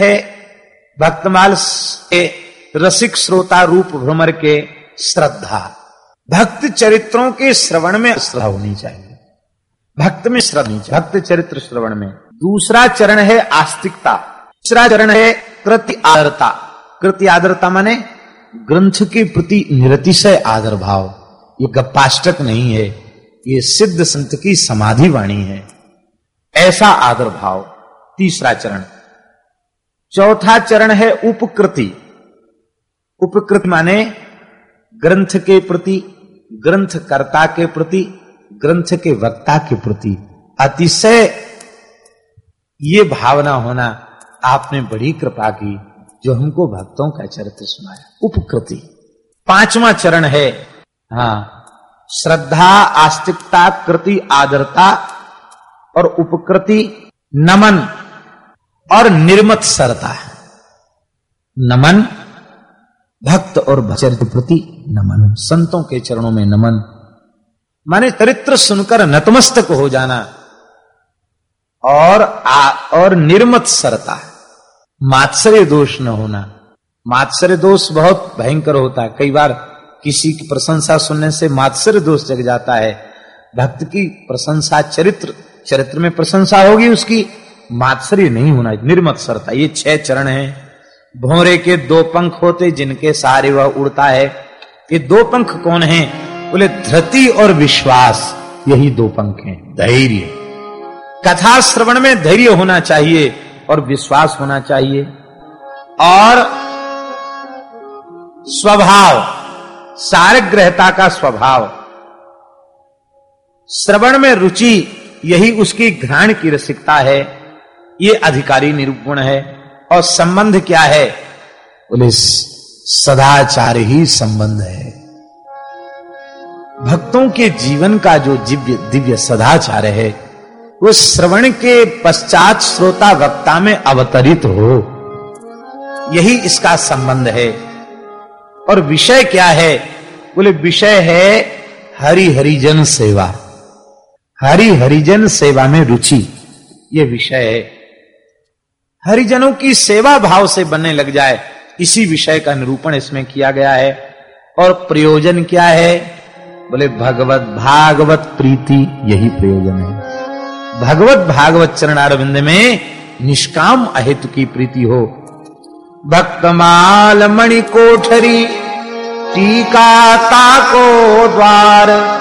है भक्तमाल के रसिक श्रोता रूप भ्रमर के श्रद्धा। भक्त चरित्रों के श्रवण में श्रद्धा होनी चाहिए। भक्त में श्रद्धा भक्त चरित्र श्रवण में। दूसरा चरण है आस्तिकता। तीसरा चरण है कृति आदरता। कृति आदरता माने ग्रंथ के प्रति निरतिशय आदर भाव ये गप्पाष्टक नहीं है। ये सिद्ध संत की समाधि वाणी है। ऐसा आदर भाव तीसरा चरण। चौथा चरण है उपकृति। उपकृति माने ग्रंथ के प्रति, ग्रंथकर्ता के प्रति, ग्रंथ के वक्ता के प्रति। अतिशय ये भावना होना आपने बड़ी कृपा की, जो हमको भक्तों का चरित्र सुनाया। उपकृति। पांचवा चरण है हाँ श्रद्धा, आस्तिकता, कृति, आदरता और उपकृति, नमन। और निर्मत सरता है। नमन भक्त और भचर के प्रति नमन। संतों के चरणों में नमन। माने चरित्र सुनकर नतमस्तक हो जाना। और आ, और निर्मत सरता मात्सर्य दोष न होना। मात्सर्य दोष बहुत भयंकर होता है। कई बार किसी की प्रशंसा सुनने से मात्सर्य दोष जग जाता है। भक्त की प्रशंसा चरित्र चरित्र में प्रशंसा होगी उसकी। मात्सर्य नहीं होना निर्मत सरता ये छह चरण हैं। भोरे के दो पंख होते जिनके सारे वह उड़ता है। ये दो पंख कौन हैं? बोले धृति और विश्वास यही दो पंख हैं। धैर्य। कथा श्रवण में धैर्य होना चाहिए और विश्वास होना चाहिए। और स्वभाव सारग्रहता का स्वभाव। श्रवण में रुचि यही उसकी घ्राण की रसिकता है। ये अधिकारी निरूपण है। और संबंध क्या है? बोले सदाचार ही संबंध है। भक्तों के जीवन का जो दिव्य दिव्य सदाचार है, वो श्रवण के पश्चात श्रोता वक्ता में अवतरित हो। यही इसका संबंध है। और विषय क्या है? बोले, विषय है हरि हरिजन सेवा। हरि हरिजन सेवा में रुचि, ये विषय है। हरिजनों की सेवा भाव से बनने लग जाए। इसी विषय का निरूपण इसमें किया गया है। और प्रयोजन क्या है? बोले, भगवत भागवत प्रीति यही प्रयोजन है। भगवत भागवत चरणारविंद में निष्काम अहित की प्रीति हो। भक्तमाल मणि कोठरी टीका ताको द्वार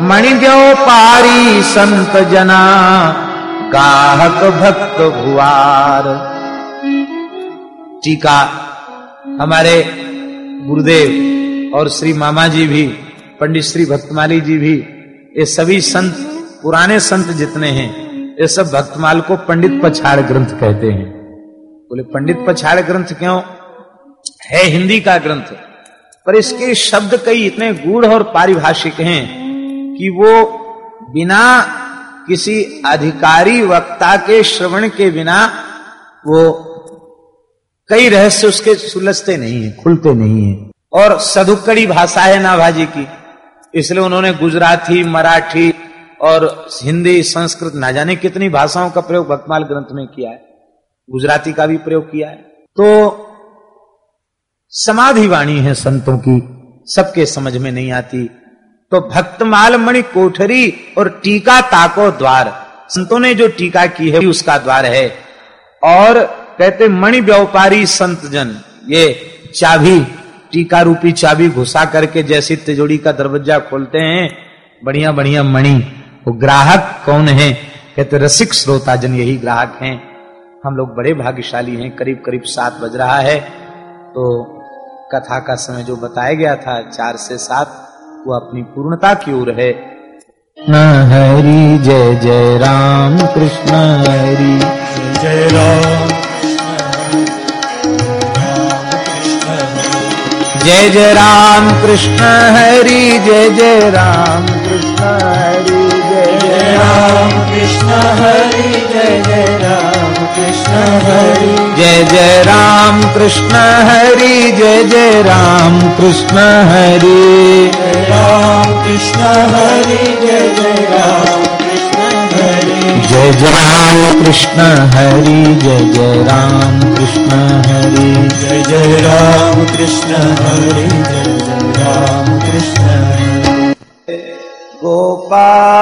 मणि पारी संत जना। गाहक भक्त भुआर। टीका हमारे गुरुदेव और श्री मामा जी भी, पंडित श्री भक्तमाली जी भी, ये सभी संत, पुराने संत जितने हैं, ये सब भक्तमाल को पंडित पछाड़ ग्रंथ कहते हैं। बोले, पंडित पछाड़ ग्रंथ क्यों? है हिंदी का ग्रंथ, पर इसके शब्द कई इतने गूढ़ और पारिभाषिक हैं कि वो बिना किसी अधिकारी वक्ता के श्रवण के बिना वो कई रहस्य उसके सुलझते नहीं है, खुलते नहीं है। और सधुकड़ी भाषा है नाभाजी की। इसलिए उन्होंने गुजराती, मराठी और हिंदी संस्कृत ना जाने कितनी भाषाओं का प्रयोग भक्तमाल ग्रंथ में किया है। गुजराती का भी प्रयोग किया है। तो समाधि वाणी है संतों की, सबके समझ में नहीं आती। तो भक्तमाल मणि कोठरी और टीका ताको द्वार। संतों ने जो टीका की है उसका द्वार है। और कहते मणि व्यापारी संत जन, ये चाबी, टीका रूपी चाबी घुसा करके जैसी तिजोड़ी का दरवाज़ा खोलते हैं, बढ़िया बढ़िया मणि। वो ग्राहक कौन है? कहते, रसिक श्रोता जन यही ग्राहक हैं। हम लोग बड़े भाग्यशाली हैं, करीब करीब सात बज रहा है। तो कथा का समय जो बताया गया था, चार से सात वो अपनी पूर्णता की ओर है। हरि जय जय राम कृष्ण हरि। जय राम। जय जय राम कृष्ण हरि जय जय राम कृष्ण हरि। जय राम कृष्ण हरि जय जय राम कृष्ण हरि, जय जय राम कृष्ण हरि। जय जय राम कृष्ण हरि राम कृष्ण हरि जय जय राम जय जय राम कृष्ण हरि। जय जय राम कृष्ण हरि जय जय राम कृष्ण हरि जय जय राम कृष्ण गोपाल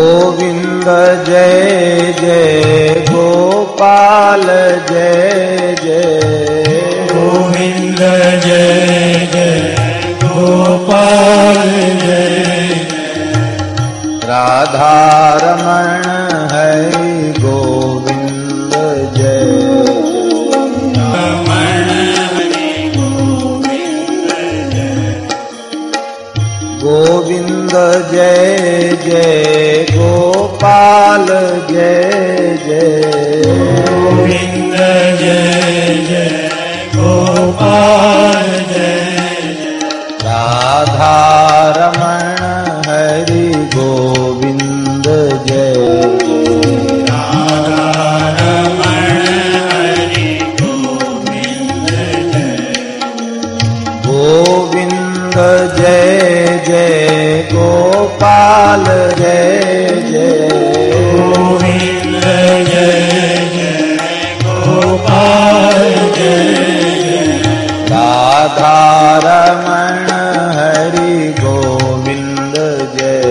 गोविंद जय जय गोपाल जय जय। गोविंद जय जय गोपाल जय। राधारमण हरि गोविंद राधारमण हरि गोविंद जय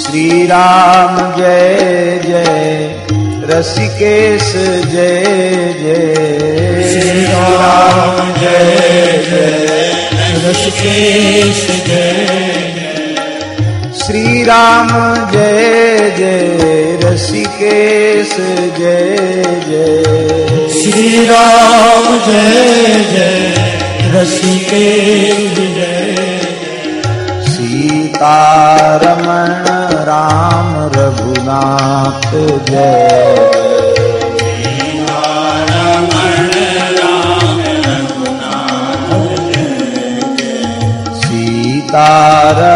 श्री राम जय जय। रसिकेश जय जय राम जय जय ऋषिकेश जय। श्री राम जय जय रसिकेश जय जय। श्री राम जय जय ऋषिकेश जय। सीतारमण राम रघुनाथ जय। सीतारमण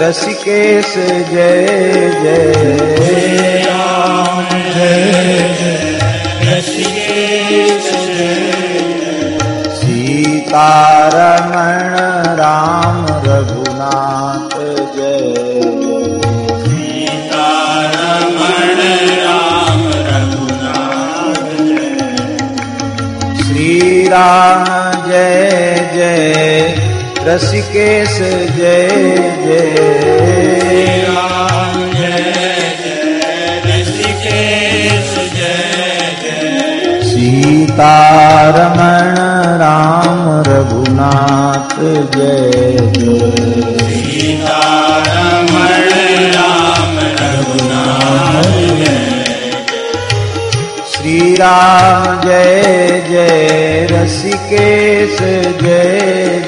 रसिकेश जय जय। राम जय जय। ऋषिकेश जय सीतारमण राम रघुनाथ, जय। श्री राम जय जय। रसिकेश जय जय। राम जय जय जय सीतारमण राम रघुनाथ जय जय। सीतारमण राम श्री राम जय जय रसिकेश जय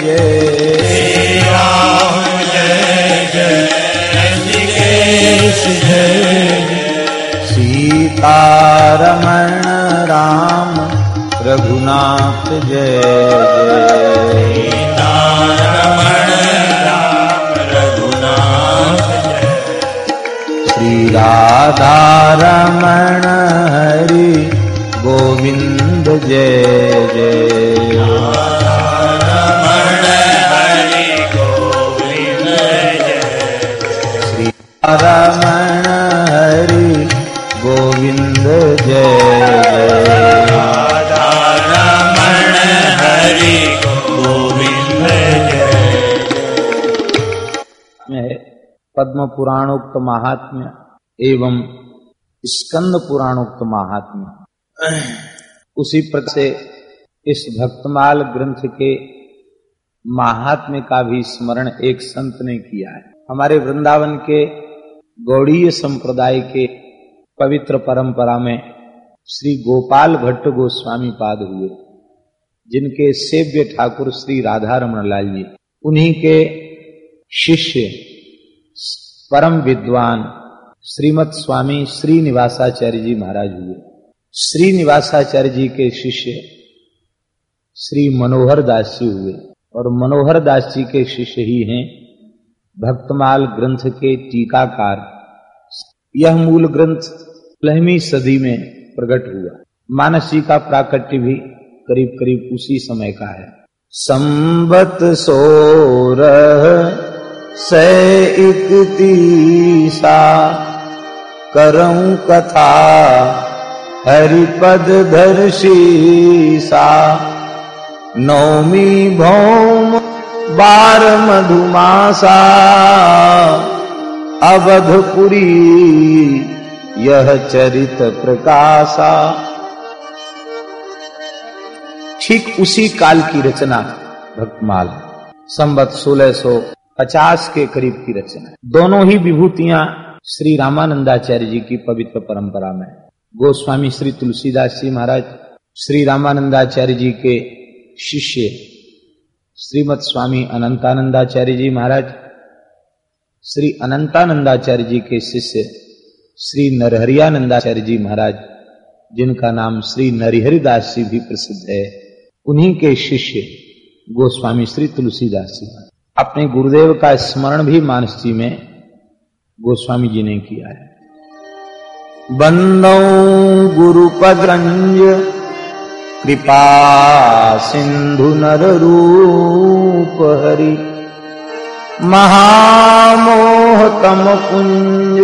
जय। राम जय जय जय। सीतारमण राम रघुनाथ जय जय। सीतारमण राम रघुनाथ श्री राधारमण हरि गोविंद जय जय। रमण हरि गोविंद जय जय। रमण हरि गोविंद जय पद्म पुराणोक्त महात्म्य एवं स्कंद पुराणोक्त महात्म्य उसी प्रकार से इस भक्तमाल ग्रंथ के महात्म्य का भी स्मरण एक संत ने किया है। हमारे वृंदावन के गौड़ीय संप्रदाय के पवित्र परंपरा में श्री गोपाल भट्ट गोस्वामी पाद हुए, जिनके सेव्य ठाकुर श्री राधा रमन लाल जी, उन्हीं के शिष्य, परम विद्वान श्रीमद स्वामी श्रीनिवासाचार्य जी महाराज हुए। श्रीनिवासाचार्य जी के शिष्य श्री मनोहर दास जी हुए। और मनोहर दास जी के शिष्य ही हैं भक्तमाल ग्रंथ के टीकाकार। यह मूल ग्रंथ पहलवीं सदी में प्रकट हुआ। मानस जी का प्राकट्य भी करीब करीब उसी समय का है। संबत सोरह से इकतीसा करऊं कथा हरिपद धर्षीसा नौमी भौम बार मधुमासा अवधपुरी यह चरित प्रकाशा। ठीक उसी काल की रचना भक्तमाल। संबत सोलह सौ पचास के करीब की रचना दोनों ही विभूतियाँ श्री रामानंदाचार्य जी की पवित्र परंपरा में गोस्वामी श्री तुलसीदास जी महाराज, श्री रामानंदाचार्य जी के शिष्य, श्रीमद स्वामी अनंतानंदाचार्य जी महाराज, श्री अनंतानंदाचार्य जी के शिष्य, श्री नरहरियानंदाचार्य जी महाराज, जिनका नाम श्री नरिहरिदास जी भी प्रसिद्ध है, उन्हीं के शिष्य गोस्वामी श्री तुलसीदास जी अपने गुरुदेव का स्मरण भी मानस जी में गोस्वामी जी ने किया है। बंदो गुरुपद्रंज कृपा सिंधु नर रूप हरि। महामोह तम कुंज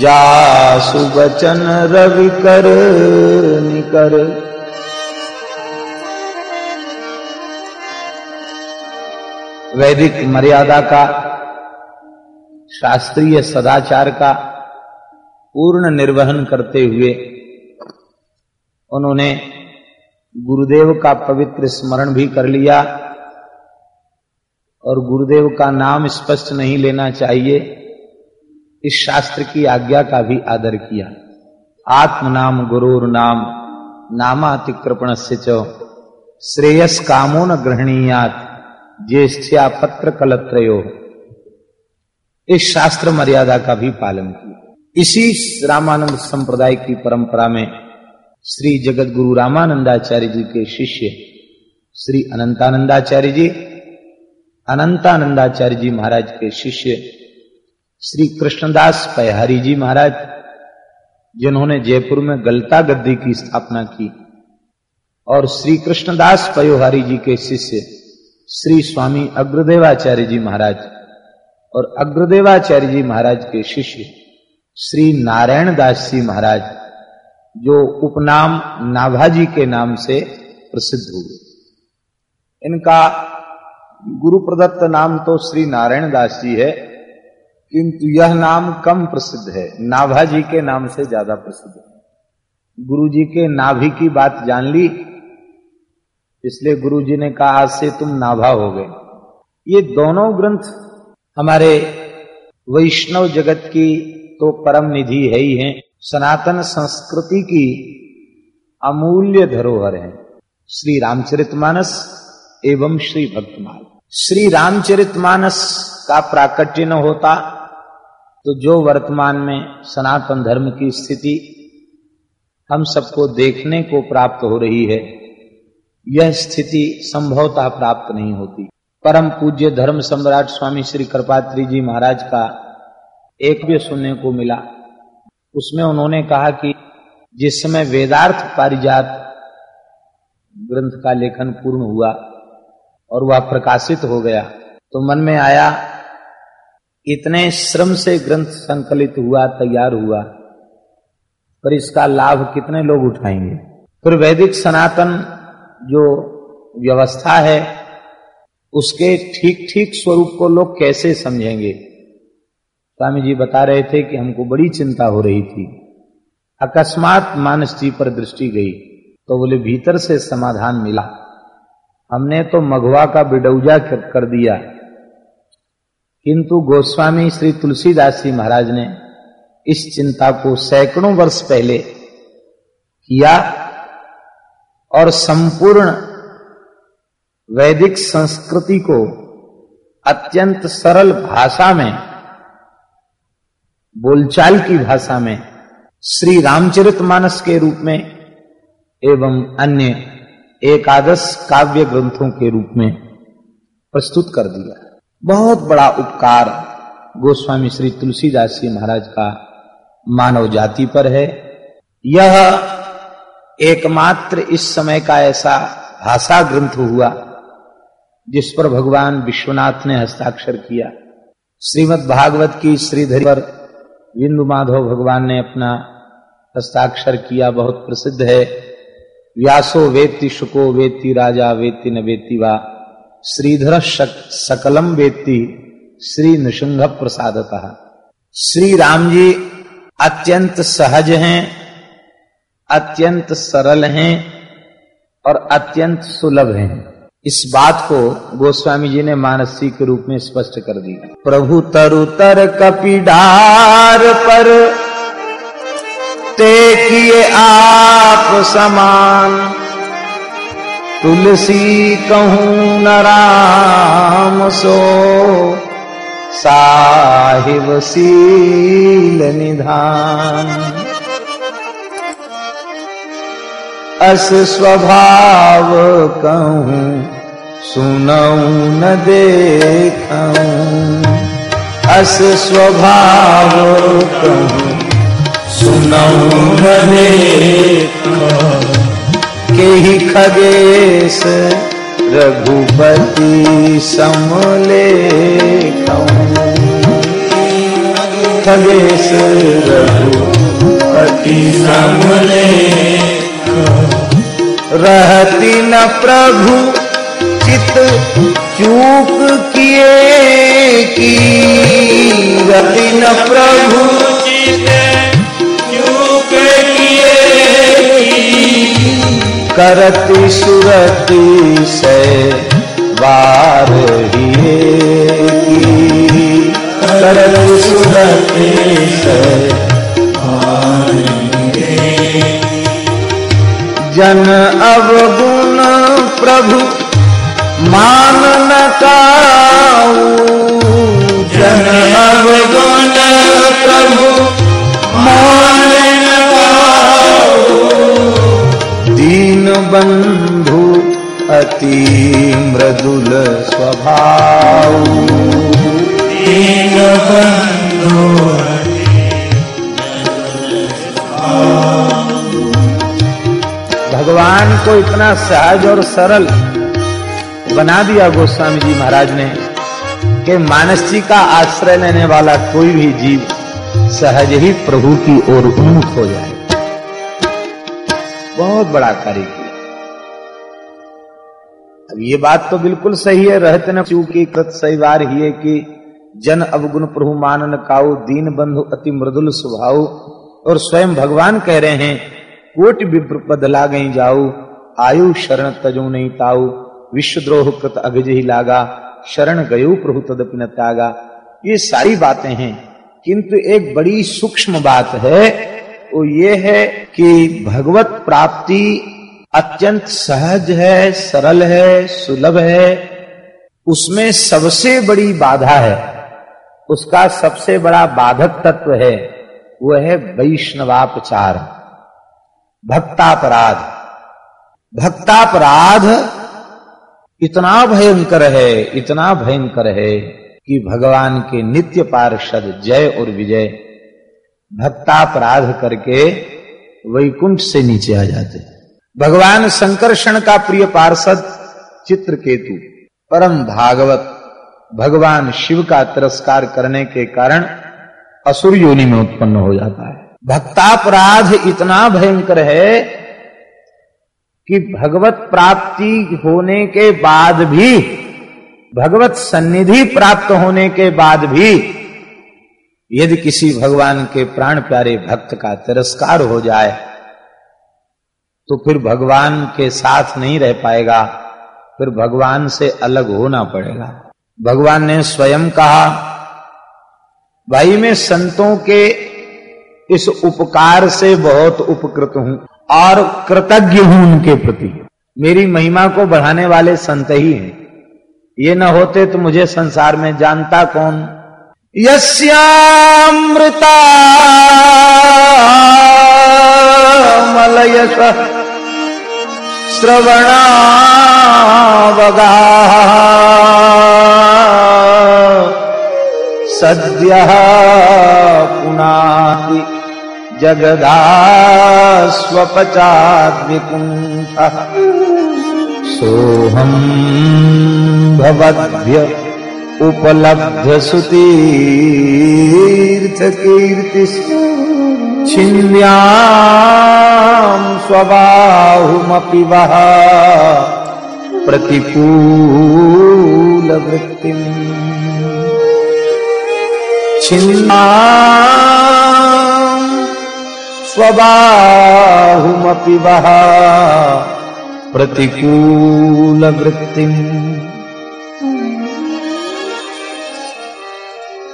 जासु बचन रवि कर निकर। वैदिक मर्यादा का, शास्त्रीय सदाचार का पूर्ण निर्वहन करते हुए उन्होंने गुरुदेव का पवित्र स्मरण भी कर लिया और गुरुदेव का नाम स्पष्ट नहीं लेना चाहिए, इस शास्त्र की आज्ञा का भी आदर किया। आत्म नाम गुरुर नाम नामातिकृपण से चो, श्रेयस कामो न ग्रहणीयात, ज्येष्ठ्या पत्र कलत्रयो इस शास्त्र मर्यादा का भी पालन किया। इसी रामानंद संप्रदाय की परंपरा में श्री जगत गुरु रामानंदाचार्य जी के शिष्य श्री अनंतानंदाचार्य जी अनंतानंदाचार्य जी महाराज के शिष्य श्री कृष्णदास पयहारी जी महाराज, जिन्होंने जयपुर में गलता गद्दी की स्थापना की, और श्री कृष्णदास पयोहारी जी के शिष्य श्री स्वामी अग्रदेवाचार्य जी महाराज और अग्रदेवाचार्य जी महाराज के शिष्य श्री नारायण दास जी महाराज, जो उपनाम नाभाजी के नाम से प्रसिद्ध हुए। इनका गुरु प्रदत्त नाम तो श्री नारायण दास जी है, किंतु यह नाम कम प्रसिद्ध है। नाभाजी के नाम से ज़्यादा प्रसिद्ध है। गुरु जी के नाभि की बात जान ली, इसलिए गुरु जी ने कहा, आज से तुम नाभा हो गए। ये दोनों ग्रंथ हमारे वैष्णव जगत की तो परम निधि है ही है। सनातन संस्कृति की अमूल्य धरोहर है। श्री रामचरितमानस एवं श्री भक्तमाल। श्री रामचरितमानस का प्राकट्य न होता तो जो वर्तमान में सनातन धर्म की स्थिति हम सबको देखने को प्राप्त हो रही है, यह स्थिति संभवतः प्राप्त नहीं होती। परम पूज्य धर्म सम्राट स्वामी श्री कृपात्री जी महाराज का एक भी सुनने को मिला। उसमें उन्होंने कहा कि जिस समय वेदार्थ पारिजात ग्रंथ का लेखन पूर्ण हुआ और वह प्रकाशित हो गया तो मन में आया, इतने श्रम से ग्रंथ संकलित हुआ, तैयार हुआ, पर इसका लाभ कितने लोग उठाएँगे? फिर वैदिक सनातन जो व्यवस्था है, उसके ठीक ठीक स्वरूप को लोग कैसे समझेंगे? स्वामी जी बता रहे थे कि हमको बड़ी चिंता हो रही थी। अकस्मात मानस जी पर दृष्टि गई तो बोले, भीतर से समाधान मिला। हमने तो मघवा का बिडौजा कर दिया। किंतु गोस्वामी श्री तुलसीदास जी महाराज ने इस चिंता को सैकड़ों वर्ष पहले किया और संपूर्ण वैदिक संस्कृति को अत्यंत सरल भाषा में बोलचाल की भाषा में, श्री रामचरित मानस के रूप में, एवं अन्य एकादश काव्य ग्रंथों के रूप में प्रस्तुत कर दिया। बहुत बड़ा उपकार गोस्वामी श्री तुलसीदास जी महाराज का मानव जाति पर है। यह एकमात्र इस समय का ऐसा भाषा ग्रंथ हुआ, जिस पर भगवान विश्वनाथ ने हस्ताक्षर किया। श्रीमद् भागवत की श्रीधरी पर बिंदु माधव भगवान ने अपना हस्ताक्षर किया, बहुत प्रसिद्ध है। व्यासो वेत्ति शुको वेत्ति राजा वेत्ति न वेत्ति वा। श्रीधर सकलम वेत्ति श्री नृसिंह प्रसादता। श्री राम जी अत्यंत सहज हैं, अत्यंत सरल हैं और अत्यंत सुलभ हैं। इस बात को गोस्वामी जी ने मानसी के रूप में स्पष्ट कर दिया प्रभु तरुतर कपिडार पर ते किए आप समान। तुलसी कहूँ न राम सो। साहिब सील निधान। अस स्वभाव कहूँ, सुनऊ, न देखूँ अस स्वभाव कहूँ, सुनऊ, न देखूँ के खगेश रघुपति समले खगेश रघुपति समले रहती न प्रभु चित चूक किए की? रहती न प्रभु चित चूक किए करती सुरती से बार ही करती सुरती से जन अवगुण प्रभु मान न जन अवगुण प्रभु मान दीन बंधु अति मृदुल स्वभाव। भगवान को इतना सहज और सरल बना दिया गोस्वामी जी महाराज ने कि मानस जी का आश्रय लेने वाला कोई भी जीव सहज ही प्रभु की ओर उन्मुख हो जाए। बहुत बड़ा कार्य किया। अब ये बात तो बिल्कुल सही है, रहते न चूकी कृत सही बार ही है कि जन अवगुण प्रभु मानन काऊ, दीन बंधु अति मृदुल स्वभाव। और स्वयं भगवान कह रहे हैं कोटि विप्र पद ला गई जाऊ, आयु शरण तजो नहीं ताऊ। विश्वद्रोह कृत अभिज ही लागा, शरण गयो प्रभु तदपि न त्यागा। ये सारी बातें हैं, किंतु एक बड़ी सूक्ष्म बात है, वो ये है कि भगवत प्राप्ति अत्यंत सहज है, सरल है, सुलभ है। उसमें सबसे बड़ी बाधा है, उसका सबसे बड़ा बाधक तत्व है वह है वैष्णवापचार। भक्तापराध। भक्तापराध इतना भयंकर है, इतना भयंकर है कि भगवान के नित्य पार्षद जय और विजय भक्तापराध करके वैकुंठ से नीचे आ जाते भगवान संकर्षण का प्रिय पार्षद चित्रकेतु, परम भागवत, भगवान शिव का तिरस्कार करने के कारण असुर योनि में उत्पन्न हो जाता है। भक्तापराध इतना भयंकर है कि भगवत प्राप्ति होने के बाद भी, भगवत सन्निधि प्राप्त होने के बाद भी, यदि किसी भगवान के प्राण प्यारे भक्त का तिरस्कार हो जाए तो फिर भगवान के साथ नहीं रह पाएगा, फिर भगवान से अलग होना पड़ेगा। भगवान ने स्वयं कहा, भाई, मैं संतों के इस उपकार से बहुत उपकृत हूँ और कृतज्ञ हूँ उनके प्रति। मेरी महिमा को बढ़ाने वाले संत ही हैं। ये न होते तो मुझे संसार में जानता कौन? यस्यामृता मलयस श्रवणावगा सद्य पुनाति जगदास्वपचाद्विकुण्ठः। सोऽहम् भवद्भ्य उपलब्ध सुतीर्थकीर्ति छिन्द्याम् स्वबाहुमपि वः प्रतिकूलवृत्तिम्। छिन्नाम् स्वबाहुमपि वः प्रतिकूलवृत्तिम्।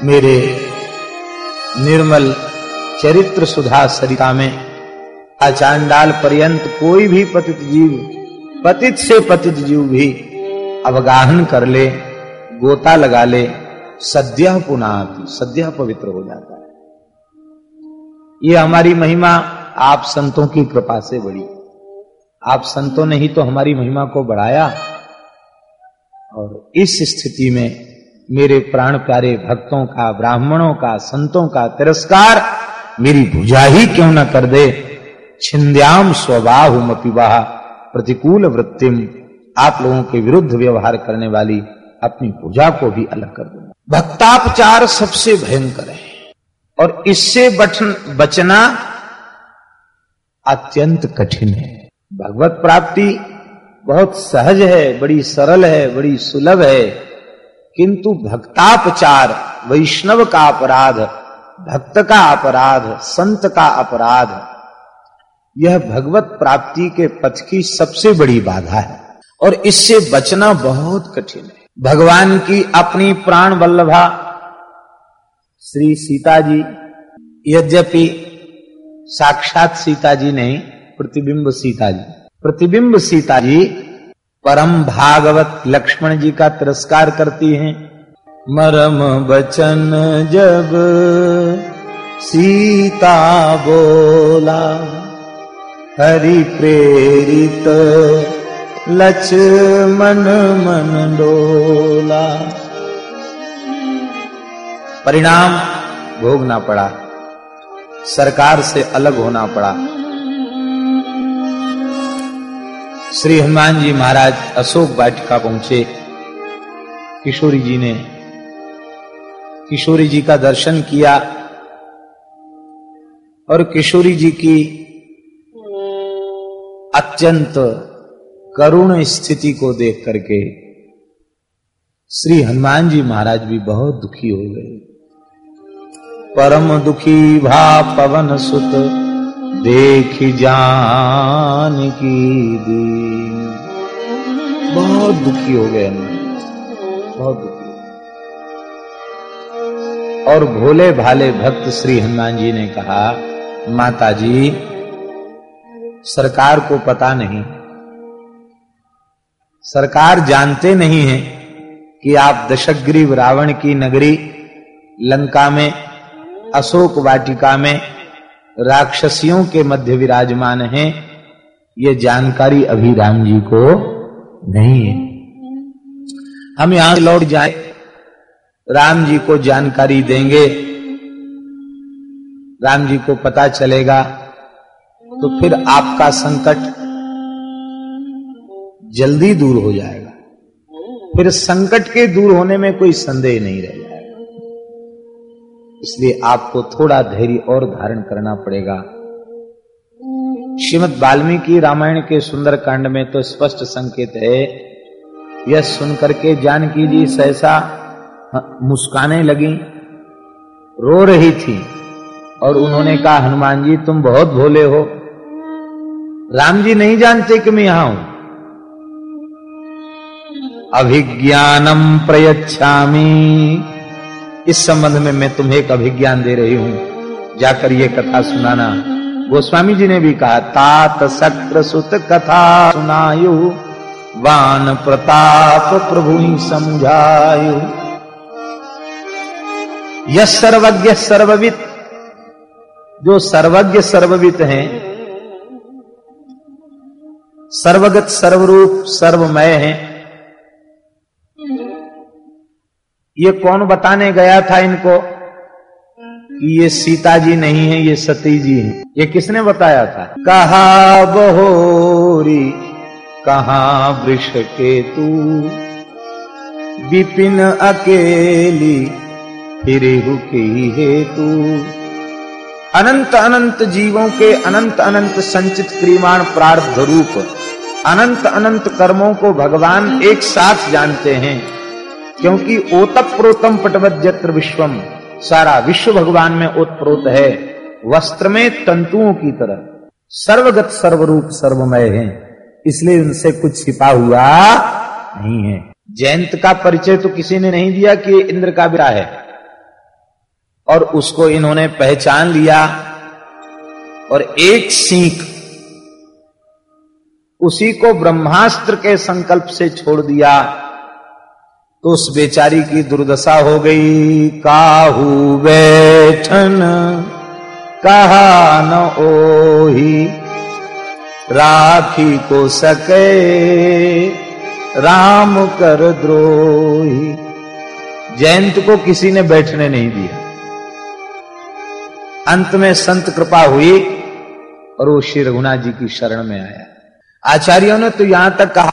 मेरे निर्मल चरित्र सुधा सरिता में अचांडाल पर्यंत कोई भी पतित जीव, पतित से पतित जीव भी अवगाहन कर ले, गोता लगा ले। सद्य पुनाति, सद्य पवित्र हो जाता है। ये हमारी महिमा आप संतों की कृपा से बढ़ी। आप संतों ने ही तो हमारी महिमा को बढ़ाया। और इस स्थिति में मेरे प्राण प्यारे भक्तों का, ब्राह्मणों का, संतों का तिरस्कार मेरी भुजा ही क्यों न कर दे? छिंद्याम स्वबाहु मपिवाह प्रतिकूल वृत्तिम आप लोगों के विरुद्ध व्यवहार करने वाली अपनी पूजा को भी अलग कर दूँगा। भक्तापचार सबसे भयंकर है। और इससे बचना अत्यंत कठिन है। भगवत प्राप्ति बहुत सहज है बड़ी सरल है बड़ी सुलभ है। किंतु भक्तापचार वैष्णव का अपराध भक्त का अपराध संत का अपराध यह भगवत प्राप्ति के पथ की सबसे बड़ी बाधा है। और इससे बचना बहुत कठिन है। भगवान की अपनी प्राण वल्लभा, श्री सीता जी यद्यपि साक्षात सीता जी नहीं, प्रतिबिंब सीता जी प्रतिबिंब सीता जी परम भागवत लक्ष्मण जी का तिरस्कार करती हैं। मरम बचन जब सीता बोला, हरि प्रेरित लक्ष्मण मन डोला परिणाम भोगना पड़ा, सरकार से अलग होना पड़ा। श्री हनुमान जी महाराज अशोक वाटिका पहुँचे। किशोरी जी ने, किशोरी जी का दर्शन किया और किशोरी जी की अत्यंत करुण स्थिति को देख करके श्री हनुमान जी महाराज भी बहुत दुखी हो गए। परम दुखी भा पवन सुत, देख जान की दीन। बहुत दुखी हो गए बहुत दुखी और भोले भाले भक्त श्री हनुमान जी ने कहा माता जी सरकार को पता नहीं सरकार जानते नहीं है कि आप दशग्रीव रावण की नगरी लंका में, अशोक वाटिका में राक्षसियों के मध्य विराजमान हैं, ये जानकारी अभी राम जी को नहीं है। हम यहाँ लौट जाए, राम जी को जानकारी देंगे, राम जी को पता चलेगा तो फिर आपका संकट जल्दी दूर हो जाएगा। फिर संकट के दूर होने में कोई संदेह नहीं रह जाएगा। इसलिए आपको थोड़ा धैर्य और धारण करना पड़ेगा। श्रीमद वाल्मीकि रामायण के सुंदर कांड में तो स्पष्ट संकेत है, यह सुनकर के जानकी जी सहसा मुस्काने लगी, रो रही थी और उन्होंने कहा, हनुमान जी, तुम बहुत भोले हो। राम जी नहीं जानते कि मैं यहाँ हूँ। अभिज्ञानम प्रयच्छामी। इस संबंध में मैं तुम्हें एक अभिज्ञान दे रही हूँ। जाकर ये कथा सुनाना। गोस्वामी जी ने भी कहा, तात शक्र सुत कथा सुनायु, वान प्रताप प्रभु समझायु। यह सर्वज्ञ सर्ववित, जो सर्वज्ञ सर्ववित हैं, सर्वगत सर्वरूप सर्वमय हैं ये कौन बताने गया था इनको? कि ये सीता जी नहीं है, ये सती जी है। ये किसने बताया था? कहा बहोरी, कहा वृष के तू विपिन अकेली, फिर की हेतु। अनंत अनंत जीवों के अनंत अनंत संचित क्रियमाण प्रार्थ रूप, अनंत अनंत कर्मों को भगवान एक साथ जानते हैं। क्योंकि ओतप्रोतम प्रोतम पटवज्त्र विश्वम, सारा विश्व भगवान में ओतप्रोत है। वस्त्र में तंतुओं की तरह। सर्वगत सर्वरूप सर्वमय है। इसलिए उनसे कुछ छिपा हुआ नहीं है। जयंत का परिचय तो किसी ने नहीं दिया कि इंद्र का बेटा है। और उसको इन्होंने पहचान लिया। और एक सीख उसी को ब्रह्मास्त्र के संकल्प से छोड़ दिया। तो उस बेचारी की दुर्दशा हो गई। काहू बैठन, कहा न ओही, राखी को सके, राम कर द्रोही। जयंत को किसी ने बैठने नहीं दिया। अंत में संत कृपा हुई और वो श्री रघुनाथ जी की शरण में आया। आचार्यों ने तो यहाँ तक कहा